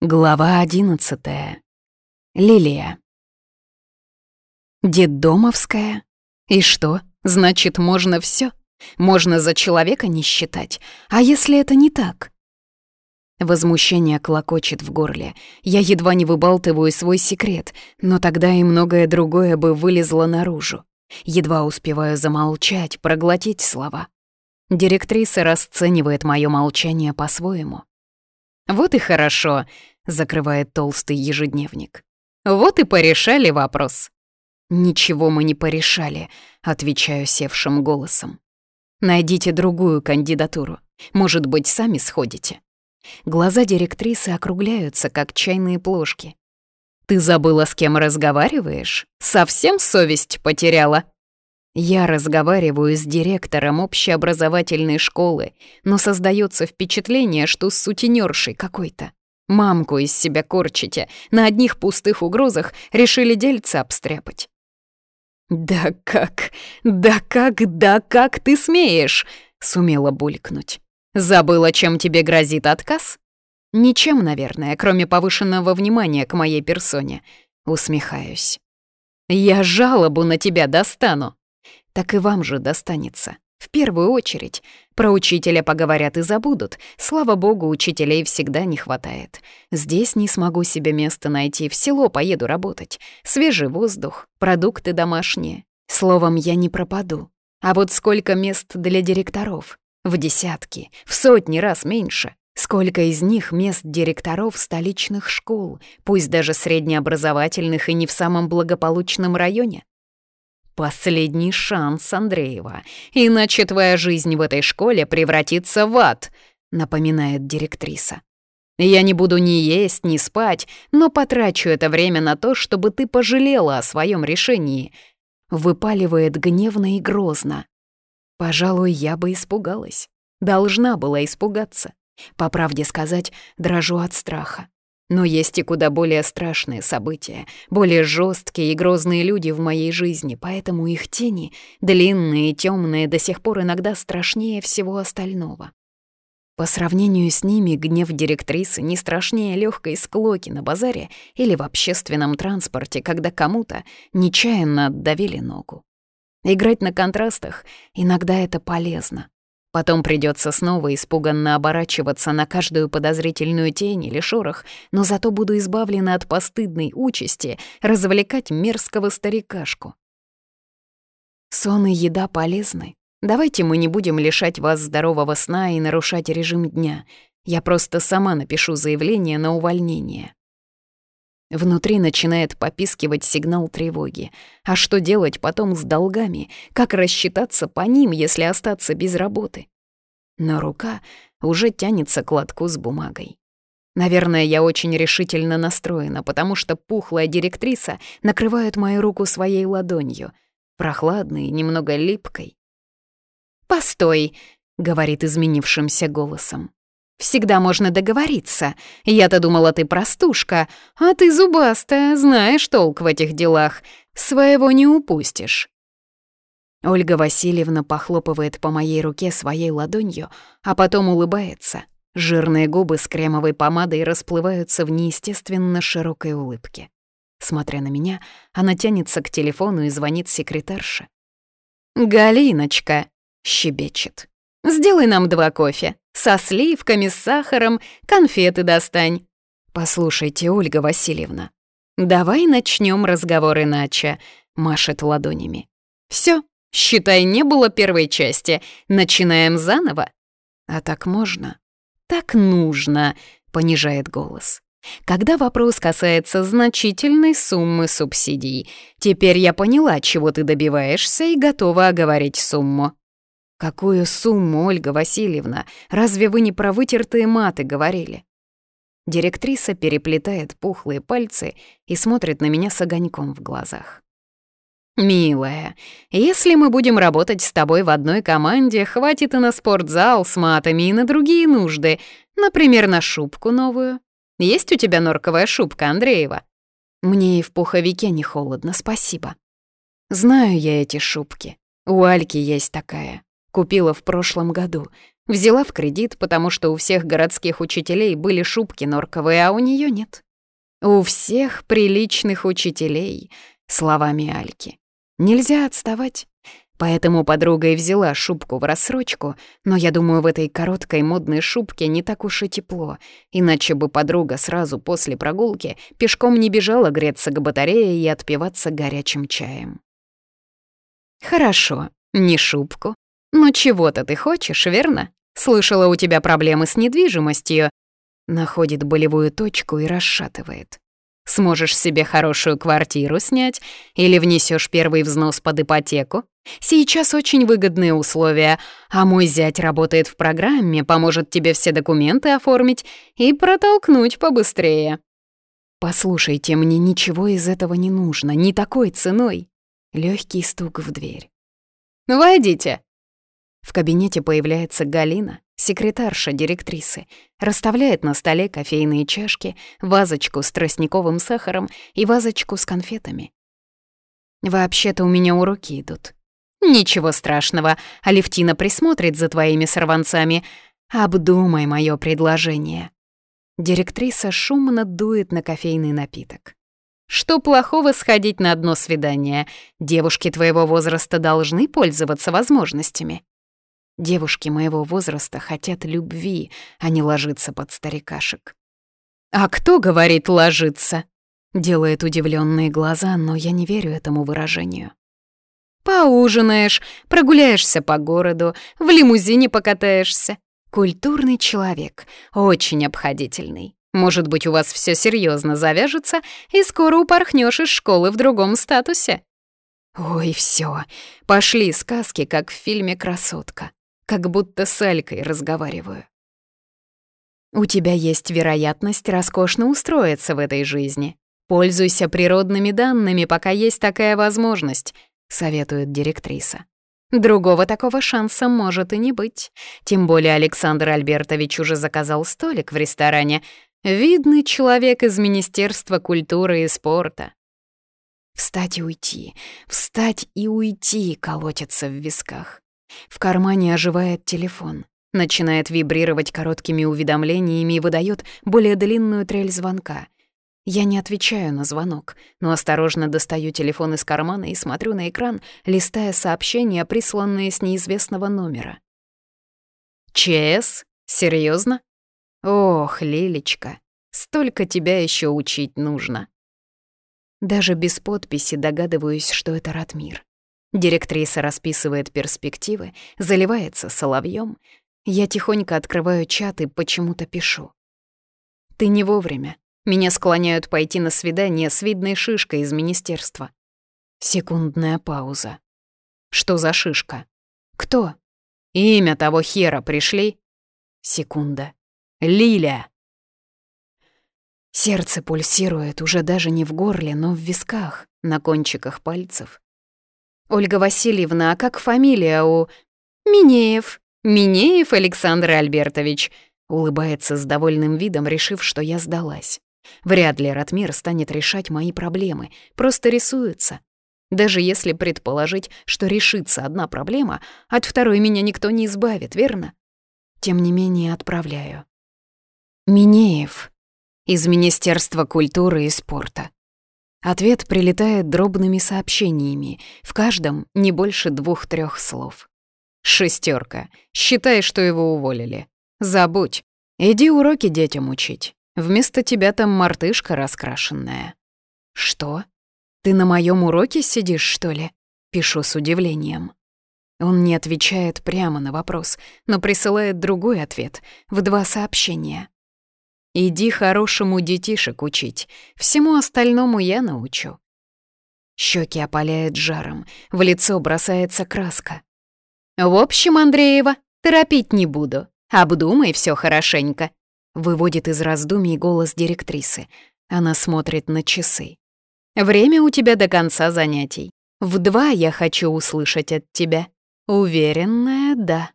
Глава 11. Лилия. Деддомовская? И что? Значит, можно все? Можно за человека не считать. А если это не так? Возмущение клокочет в горле. Я едва не выбалтываю свой секрет, но тогда и многое другое бы вылезло наружу. Едва успеваю замолчать, проглотить слова. Директриса расценивает мое молчание по-своему. «Вот и хорошо», — закрывает толстый ежедневник. «Вот и порешали вопрос». «Ничего мы не порешали», — отвечаю севшим голосом. «Найдите другую кандидатуру. Может быть, сами сходите». Глаза директрисы округляются, как чайные плошки. «Ты забыла, с кем разговариваешь? Совсем совесть потеряла?» Я разговариваю с директором общеобразовательной школы, но создается впечатление, что с сутенершей какой-то. Мамку из себя корчите, на одних пустых угрозах решили дельца обстряпать. «Да как, да как, да как ты смеешь!» — сумела булькнуть. «Забыла, чем тебе грозит отказ?» «Ничем, наверное, кроме повышенного внимания к моей персоне», — усмехаюсь. «Я жалобу на тебя достану», так и вам же достанется. В первую очередь. Про учителя поговорят и забудут. Слава богу, учителей всегда не хватает. Здесь не смогу себе места найти, в село поеду работать. Свежий воздух, продукты домашние. Словом, я не пропаду. А вот сколько мест для директоров? В десятки, в сотни раз меньше. Сколько из них мест директоров столичных школ, пусть даже среднеобразовательных и не в самом благополучном районе? Последний шанс Андреева, иначе твоя жизнь в этой школе превратится в ад, напоминает директриса. Я не буду ни есть, ни спать, но потрачу это время на то, чтобы ты пожалела о своем решении. Выпаливает гневно и грозно. Пожалуй, я бы испугалась. Должна была испугаться. По правде сказать, дрожу от страха. Но есть и куда более страшные события, более жесткие и грозные люди в моей жизни, поэтому их тени, длинные и темные, до сих пор иногда страшнее всего остального. По сравнению с ними гнев директрисы не страшнее легкой склоки на базаре или в общественном транспорте, когда кому-то нечаянно отдавили ногу. Играть на контрастах иногда это полезно. Потом придется снова испуганно оборачиваться на каждую подозрительную тень или шорох, но зато буду избавлена от постыдной участи развлекать мерзкого старикашку. Сон и еда полезны. Давайте мы не будем лишать вас здорового сна и нарушать режим дня. Я просто сама напишу заявление на увольнение. Внутри начинает попискивать сигнал тревоги. А что делать потом с долгами? Как рассчитаться по ним, если остаться без работы? Но рука уже тянется к лотку с бумагой. Наверное, я очень решительно настроена, потому что пухлая директриса накрывает мою руку своей ладонью, прохладной, немного липкой. «Постой!» — говорит изменившимся голосом. Всегда можно договориться. Я-то думала, ты простушка, а ты зубастая, знаешь толк в этих делах. Своего не упустишь». Ольга Васильевна похлопывает по моей руке своей ладонью, а потом улыбается. Жирные губы с кремовой помадой расплываются в неестественно широкой улыбке. Смотря на меня, она тянется к телефону и звонит секретарше. «Галиночка!» — щебечет. «Сделай нам два кофе!» со сливками, с сахаром, конфеты достань. Послушайте, Ольга Васильевна, давай начнем разговор иначе, машет ладонями. Все, считай, не было первой части, начинаем заново. А так можно? Так нужно, понижает голос. Когда вопрос касается значительной суммы субсидий, теперь я поняла, чего ты добиваешься и готова оговорить сумму. «Какую сумму, Ольга Васильевна? Разве вы не про вытертые маты говорили?» Директриса переплетает пухлые пальцы и смотрит на меня с огоньком в глазах. «Милая, если мы будем работать с тобой в одной команде, хватит и на спортзал с матами, и на другие нужды, например, на шубку новую. Есть у тебя норковая шубка, Андреева?» «Мне и в пуховике не холодно, спасибо». «Знаю я эти шубки. У Альки есть такая. Купила в прошлом году. Взяла в кредит, потому что у всех городских учителей были шубки норковые, а у нее нет. «У всех приличных учителей», — словами Альки. «Нельзя отставать». Поэтому подруга и взяла шубку в рассрочку, но я думаю, в этой короткой модной шубке не так уж и тепло, иначе бы подруга сразу после прогулки пешком не бежала греться к батарее и отпиваться горячим чаем. «Хорошо, не шубку, «Ну чего-то ты хочешь, верно? Слышала, у тебя проблемы с недвижимостью». Находит болевую точку и расшатывает. «Сможешь себе хорошую квартиру снять или внесешь первый взнос под ипотеку? Сейчас очень выгодные условия, а мой зять работает в программе, поможет тебе все документы оформить и протолкнуть побыстрее». «Послушайте, мне ничего из этого не нужно, не такой ценой». Легкий стук в дверь. Ну, «Войдите», в кабинете появляется Галина, секретарша директрисы, расставляет на столе кофейные чашки, вазочку с тростниковым сахаром и вазочку с конфетами. «Вообще-то у меня уроки идут». «Ничего страшного, Алевтина присмотрит за твоими сорванцами. Обдумай мое предложение». Директриса шумно дует на кофейный напиток. Что плохого сходить на одно свидание? Девушки твоего возраста должны пользоваться возможностями. Девушки моего возраста хотят любви, а не ложиться под старикашек. «А кто говорит ложиться?» Делает удивленные глаза, но я не верю этому выражению. «Поужинаешь, прогуляешься по городу, в лимузине покатаешься. Культурный человек, очень обходительный. Может быть, у вас все серьезно завяжется, и скоро упорхнешь из школы в другом статусе». Ой, все, пошли сказки, как в фильме «Красотка» как будто с Элькой разговариваю. У тебя есть вероятность роскошно устроиться в этой жизни. Пользуйся природными данными, пока есть такая возможность, советует директриса. Другого такого шанса может и не быть. Тем более Александр Альбертович уже заказал столик в ресторане. Видный человек из Министерства культуры и спорта. Встать и уйти, встать и уйти колотится в висках. В кармане оживает телефон. Начинает вибрировать короткими уведомлениями и выдает более длинную трель звонка. Я не отвечаю на звонок, но осторожно достаю телефон из кармана и смотрю на экран, листая сообщения, присланные с неизвестного номера. «ЧС? Серьезно? Ох, Лилечка, столько тебя еще учить нужно!» Даже без подписи догадываюсь, что это Ратмир. Директриса расписывает перспективы, заливается соловьем. Я тихонько открываю чат и почему-то пишу. «Ты не вовремя. Меня склоняют пойти на свидание с видной шишкой из министерства». Секундная пауза. «Что за шишка?» «Кто?» «Имя того хера пришли?» Секунда. «Лиля!» Сердце пульсирует уже даже не в горле, но в висках, на кончиках пальцев. Ольга Васильевна, а как фамилия у... Минеев. Минеев Александр Альбертович. Улыбается с довольным видом, решив, что я сдалась. Вряд ли Ратмир станет решать мои проблемы, просто рисуется. Даже если предположить, что решится одна проблема, от второй меня никто не избавит, верно? Тем не менее отправляю. Минеев из Министерства культуры и спорта. Ответ прилетает дробными сообщениями, в каждом не больше двух-трех слов. Шестерка. Считай, что его уволили. Забудь. Иди уроки детям учить. Вместо тебя там мартышка раскрашенная. Что? Ты на моем уроке сидишь, что ли? Пишу с удивлением. Он не отвечает прямо на вопрос, но присылает другой ответ в два сообщения. Иди хорошему детишек учить. Всему остальному я научу». Щеки опаляет жаром, в лицо бросается краска. «В общем, Андреева, торопить не буду. Обдумай все хорошенько», — выводит из раздумий голос директрисы. Она смотрит на часы. «Время у тебя до конца занятий. В два я хочу услышать от тебя. Уверенная, да».